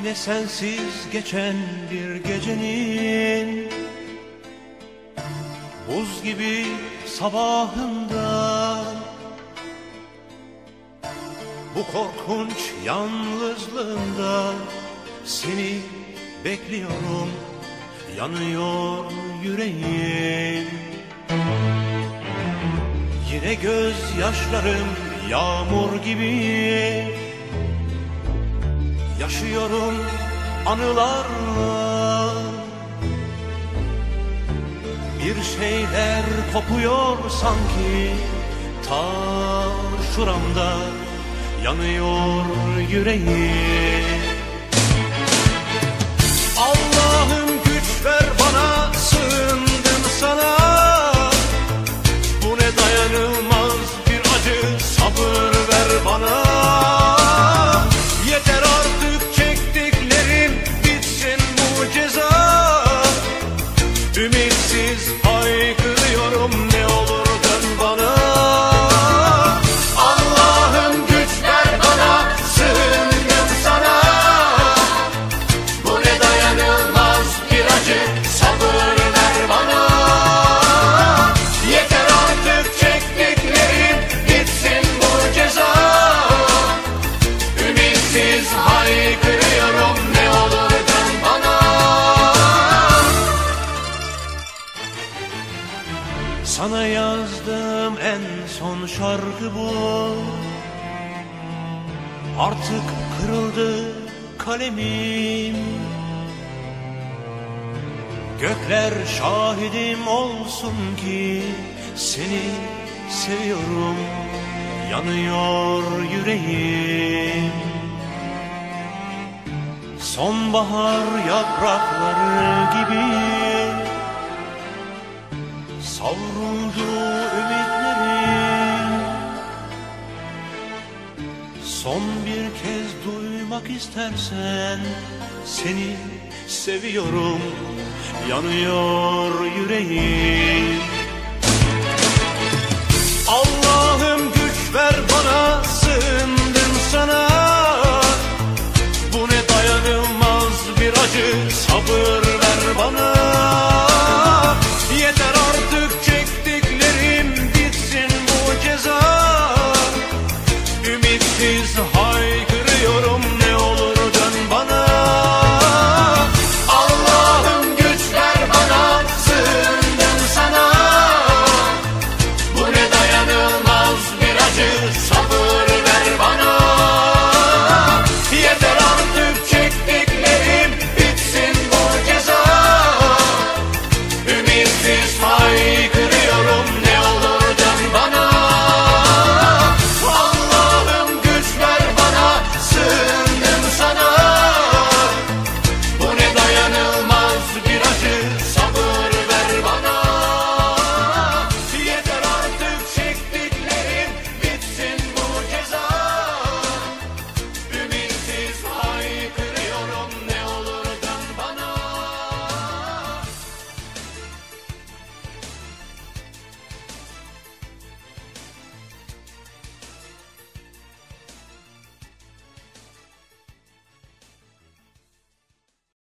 Yine sensiz geçen bir gecenin Buz gibi sabahında. Bu korkunç yalnızlığında Seni bekliyorum Yanıyor yüreğim. Yine gözyaşlarım yağmur gibi Yaşıyorum anılarla Bir şeyler kopuyor sanki Ta şuramda yanıyor yüreğim Sana yazdığım en son şarkı bu. Artık kırıldı kalemim. Gökler şahidim olsun ki Seni seviyorum. Yanıyor yüreğim. Sonbahar yaprakları gibi Savruldu ümitlerim. Son bir kez duymak istersen Seni seviyorum. Yanıyor yüreğim